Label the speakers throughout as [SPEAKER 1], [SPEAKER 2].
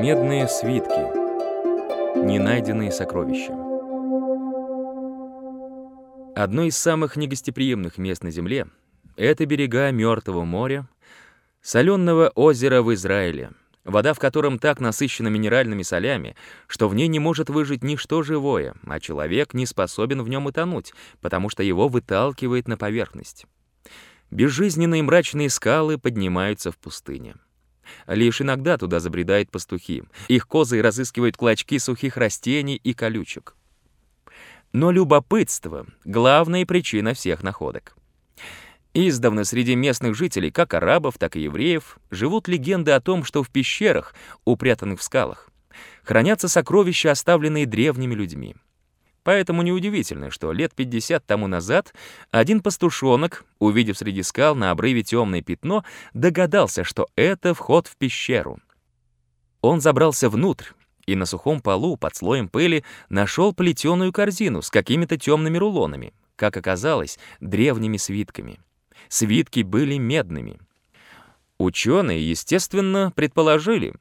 [SPEAKER 1] Медные свитки. Ненайденные сокровища. Одно из самых негостеприимных мест на Земле — это берега Мертвого моря, соленого озера в Израиле, вода в котором так насыщена минеральными солями, что в ней не может выжить ничто живое, а человек не способен в нем утонуть, потому что его выталкивает на поверхность. Безжизненные мрачные скалы поднимаются в пустыне. Лишь иногда туда забредают пастухи. Их козы разыскивают клочки сухих растений и колючек. Но любопытство — главная причина всех находок. Издавна среди местных жителей, как арабов, так и евреев, живут легенды о том, что в пещерах, упрятанных в скалах, хранятся сокровища, оставленные древними людьми. Поэтому неудивительно, что лет 50 тому назад один пастушонок, увидев среди скал на обрыве темное пятно, догадался, что это вход в пещеру. Он забрался внутрь и на сухом полу под слоем пыли нашел плетеную корзину с какими-то темными рулонами, как оказалось, древними свитками. Свитки были медными. Ученые, естественно, предположили,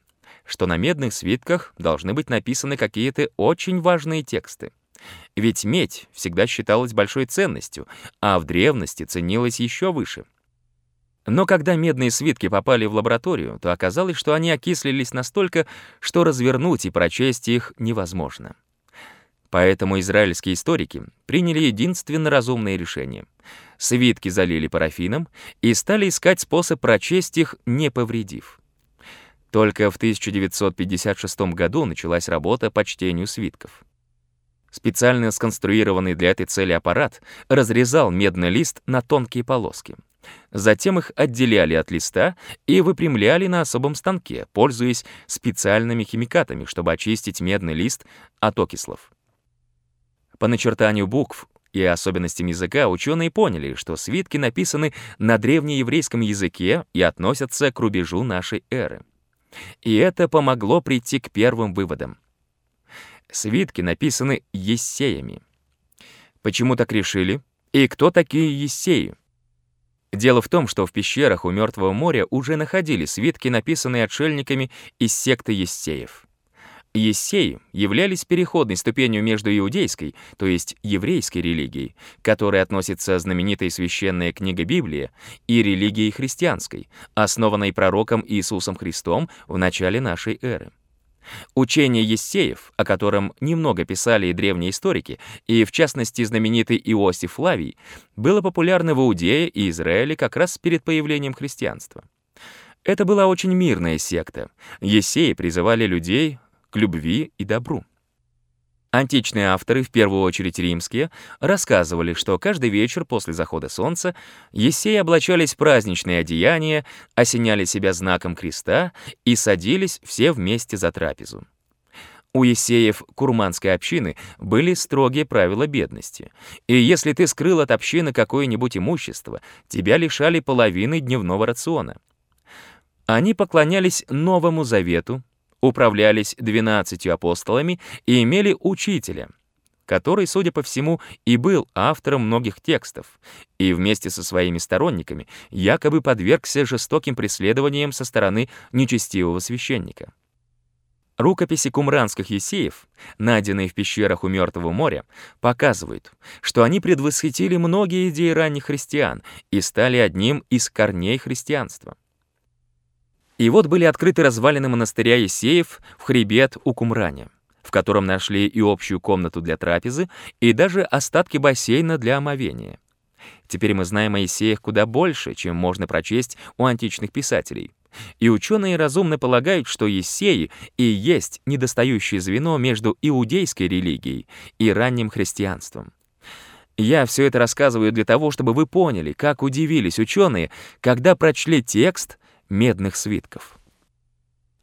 [SPEAKER 1] что на медных свитках должны быть написаны какие-то очень важные тексты. Ведь медь всегда считалась большой ценностью, а в древности ценилась еще выше. Но когда медные свитки попали в лабораторию, то оказалось, что они окислились настолько, что развернуть и прочесть их невозможно. Поэтому израильские историки приняли единственно разумное решение. Свитки залили парафином и стали искать способ прочесть их, не повредив. Только в 1956 году началась работа по чтению свитков. Специально сконструированный для этой цели аппарат разрезал медный лист на тонкие полоски. Затем их отделяли от листа и выпрямляли на особом станке, пользуясь специальными химикатами, чтобы очистить медный лист от окислов. По начертанию букв и особенностям языка ученые поняли, что свитки написаны на древнееврейском языке и относятся к рубежу нашей эры. И это помогло прийти к первым выводам. Свитки написаны ессеями. Почему так решили? И кто такие ессеи? Дело в том, что в пещерах у Мертвого моря уже находили свитки, написанные отшельниками из секты ессеев. Ессеи являлись переходной ступенью между иудейской, то есть еврейской религией, к которой относится знаменитая священная книга Библия, и религией христианской, основанной пророком Иисусом Христом в начале нашей эры. Учение Ессеев, о котором немного писали и древние историки, и в частности знаменитый Иосиф Флавий, было популярно в Иудее и Израиле как раз перед появлением христианства. Это была очень мирная секта. Ессеи призывали людей к любви и добру. Античные авторы, в первую очередь римские, рассказывали, что каждый вечер после захода солнца Ессеи облачались в праздничные одеяния, осеняли себя знаком креста и садились все вместе за трапезу. У Ессеев курманской общины были строгие правила бедности, и если ты скрыл от общины какое-нибудь имущество, тебя лишали половины дневного рациона. Они поклонялись Новому Завету, управлялись двенадцатью апостолами и имели учителя, который, судя по всему, и был автором многих текстов, и вместе со своими сторонниками якобы подвергся жестоким преследованиям со стороны нечестивого священника. Рукописи кумранских есеев, найденные в пещерах у Мертвого моря, показывают, что они предвосхитили многие идеи ранних христиан и стали одним из корней христианства. И вот были открыты развалины монастыря Есеев в хребет у Кумране, в котором нашли и общую комнату для трапезы, и даже остатки бассейна для омовения. Теперь мы знаем о Есеях куда больше, чем можно прочесть у античных писателей. И ученые разумно полагают, что Есеи и есть недостающее звено между иудейской религией и ранним христианством. Я все это рассказываю для того, чтобы вы поняли, как удивились ученые, когда прочли текст — медных свитков.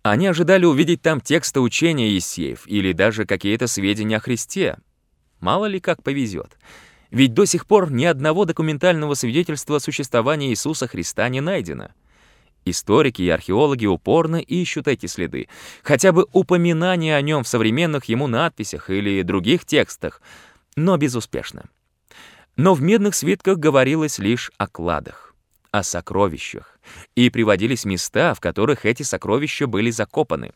[SPEAKER 1] Они ожидали увидеть там тексты учения Есеев или даже какие-то сведения о Христе. Мало ли как повезет. Ведь до сих пор ни одного документального свидетельства о существовании Иисуса Христа не найдено. Историки и археологи упорно ищут эти следы, хотя бы упоминания о нем в современных ему надписях или других текстах, но безуспешно. Но в медных свитках говорилось лишь о кладах о сокровищах, и приводились места, в которых эти сокровища были закопаны.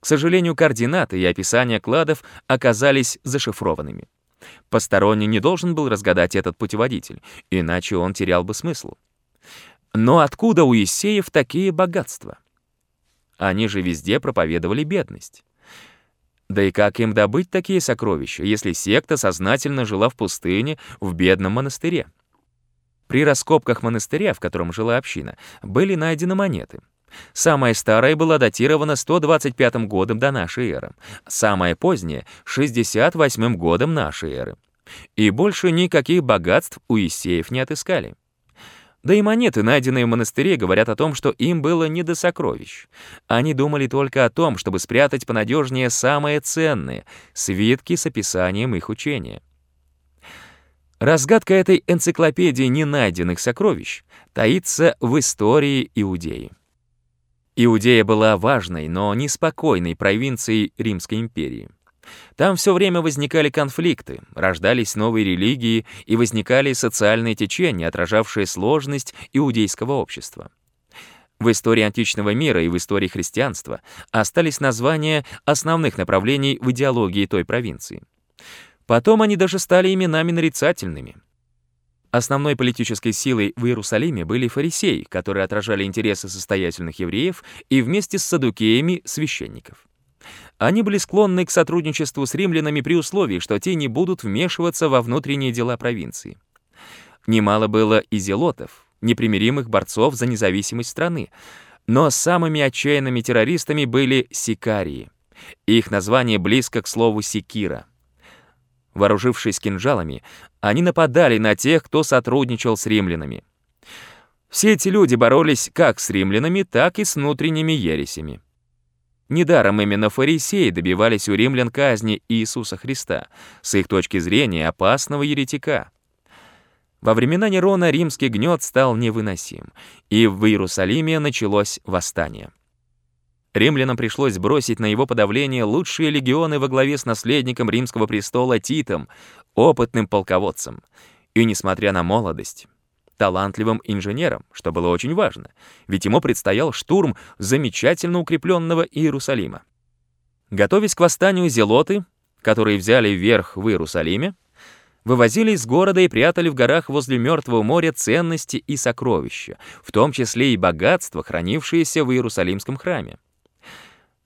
[SPEAKER 1] К сожалению, координаты и описания кладов оказались зашифрованными. Посторонний не должен был разгадать этот путеводитель, иначе он терял бы смысл. Но откуда у Исеев такие богатства? Они же везде проповедовали бедность. Да и как им добыть такие сокровища, если секта сознательно жила в пустыне, в бедном монастыре? При раскопках монастыря, в котором жила община, были найдены монеты. Самая старая была датирована 125 годом до нашей эры, самая поздняя — 68 годом нашей эры. И больше никаких богатств у Исеев не отыскали. Да и монеты, найденные в монастыре, говорят о том, что им было не до сокровищ. Они думали только о том, чтобы спрятать понадежнее самое ценное — свитки с описанием их учения. Разгадка этой энциклопедии ненайденных сокровищ таится в истории Иудеи. Иудея была важной, но неспокойной провинцией Римской империи. Там все время возникали конфликты, рождались новые религии и возникали социальные течения, отражавшие сложность иудейского общества. В истории античного мира и в истории христианства остались названия основных направлений в идеологии той провинции. Потом они даже стали именами нарицательными. Основной политической силой в Иерусалиме были фарисеи, которые отражали интересы состоятельных евреев, и вместе с садукеями — священников. Они были склонны к сотрудничеству с римлянами при условии, что те не будут вмешиваться во внутренние дела провинции. Немало было и зелотов, непримиримых борцов за независимость страны, но самыми отчаянными террористами были сикарии. Их название близко к слову «секира». Вооружившись кинжалами, они нападали на тех, кто сотрудничал с римлянами. Все эти люди боролись как с римлянами, так и с внутренними ересями. Недаром именно фарисеи добивались у римлян казни Иисуса Христа, с их точки зрения опасного еретика. Во времена Нерона римский гнет стал невыносим, и в Иерусалиме началось восстание. Римлянам пришлось бросить на его подавление лучшие легионы во главе с наследником римского престола Титом, опытным полководцем. И несмотря на молодость, талантливым инженером, что было очень важно, ведь ему предстоял штурм замечательно укрепленного Иерусалима. Готовясь к восстанию зелоты, которые взяли верх в Иерусалиме, вывозили из города и прятали в горах возле Мертвого моря ценности и сокровища, в том числе и богатства, хранившиеся в Иерусалимском храме.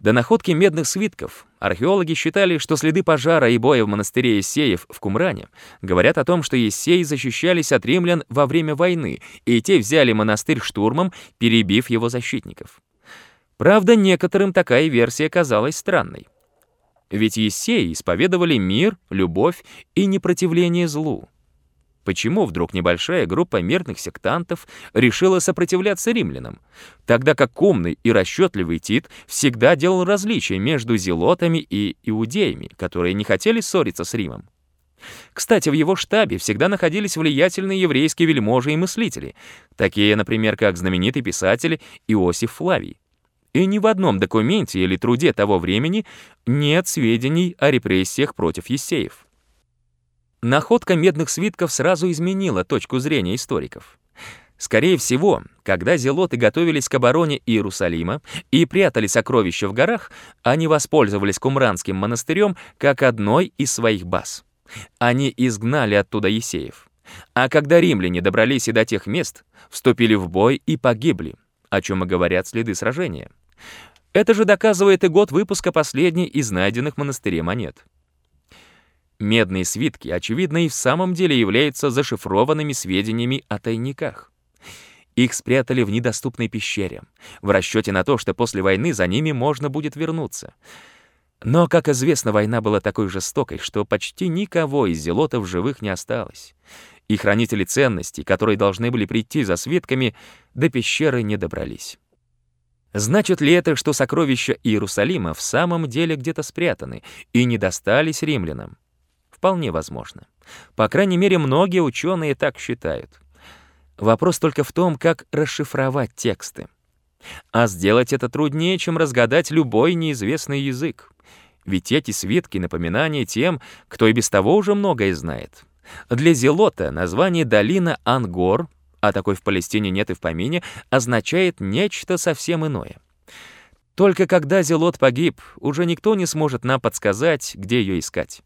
[SPEAKER 1] До находки медных свитков археологи считали, что следы пожара и боя в монастыре Исеев в Кумране говорят о том, что Исеи защищались от римлян во время войны, и те взяли монастырь штурмом, перебив его защитников. Правда, некоторым такая версия казалась странной. Ведь Есеи исповедовали мир, любовь и непротивление злу. Почему вдруг небольшая группа мирных сектантов решила сопротивляться римлянам, тогда как умный и расчетливый Тит всегда делал различия между зелотами и иудеями, которые не хотели ссориться с Римом? Кстати, в его штабе всегда находились влиятельные еврейские вельможи и мыслители, такие, например, как знаменитый писатель Иосиф Флавий. И ни в одном документе или труде того времени нет сведений о репрессиях против есеев. Находка медных свитков сразу изменила точку зрения историков. Скорее всего, когда зелоты готовились к обороне Иерусалима и прятали сокровища в горах, они воспользовались Кумранским монастырем как одной из своих баз. Они изгнали оттуда Есеев. А когда римляне добрались и до тех мест, вступили в бой и погибли, о чем и говорят следы сражения. Это же доказывает и год выпуска последней из найденных в монет. Медные свитки, очевидно, и в самом деле являются зашифрованными сведениями о тайниках. Их спрятали в недоступной пещере, в расчете на то, что после войны за ними можно будет вернуться. Но, как известно, война была такой жестокой, что почти никого из зелотов живых не осталось. И хранители ценностей, которые должны были прийти за свитками, до пещеры не добрались. Значит ли это, что сокровища Иерусалима в самом деле где-то спрятаны и не достались римлянам? Вполне возможно. По крайней мере, многие ученые так считают. Вопрос только в том, как расшифровать тексты. А сделать это труднее, чем разгадать любой неизвестный язык. Ведь эти свитки — напоминания тем, кто и без того уже многое знает. Для Зелота название долина Ангор, а такой в Палестине нет и в помине, означает нечто совсем иное. Только когда Зелот погиб, уже никто не сможет нам подсказать, где ее искать.